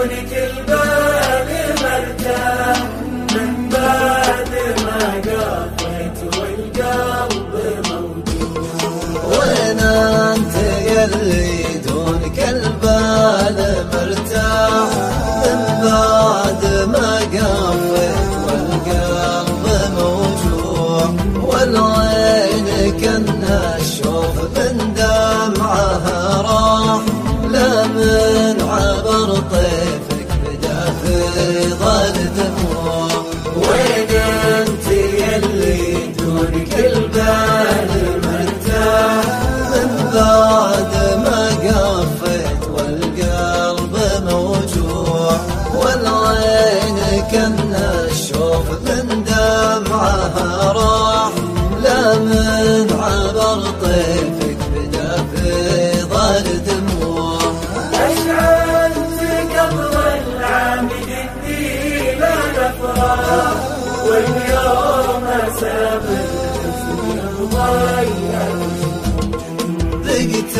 عيونك الباب مرتاح من بعد ما قضيت والقلب موجوع وين أنت قلبي واليوم أسافر ذقت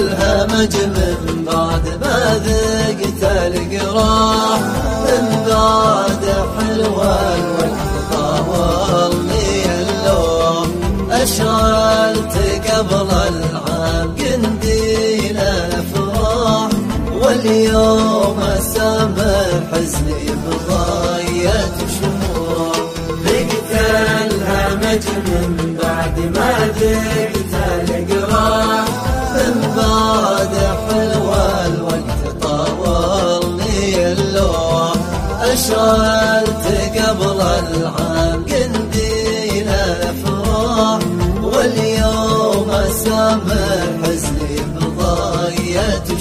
الهمج من بعد ما ذقت القراح من بعد حلوة الوقت طاول لي اللوم أشعلت قبل العام قنديل الأفراح واليوم أسامر حزني بضاية شموع من بعد ما ذقت القراح من بعد حلوة الوقت طاولني اللوم أشعلت قبل العام قنديل الأفراح واليوم أسامر حزني بضاية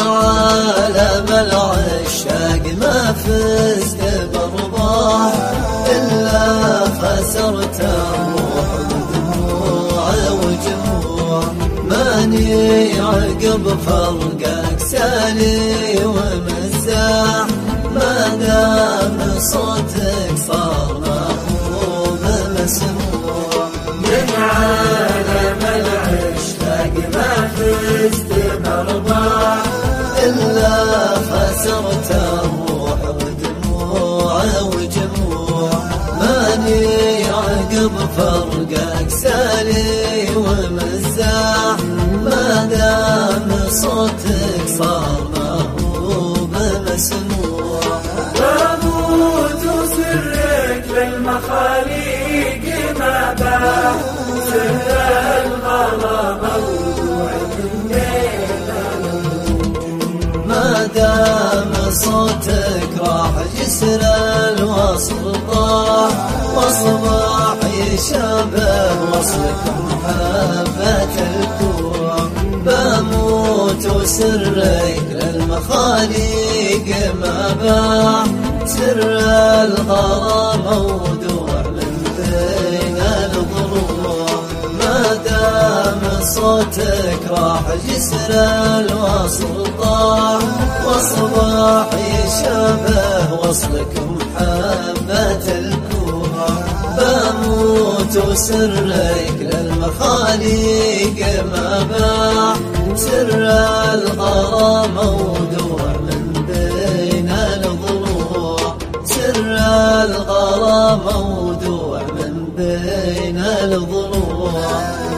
عالم العشاق ما فزت برضاه إلا خسرت الروح ودموع وجموع ماني عقب فرقك سالي ومزاح ما دام صوتك صار محبوب مسموع. من عالم العشاق ما فزت برضاه إلا خسرت الروح ودموع وجموع. ماني عقب فرقك سالي ومزاح. ما دام صوتك صار محبوب مسموع. بموت وسرك للمخاليق ما باع ما دام صوتك راح جسر الوصل طاح واصبح يشابه وصلك محبة الكوع بموت وسرك للمخاليق ما باع سر الغرام موضوع من بين صوتك راح جسر الوصل طاح وصباح يشبه وصلك محبة الكوع. بموت وسرك للمخاليق ما باع. سر الغرام ودور من بين الضلوع. سر الغرام ودور من بين الضلوع.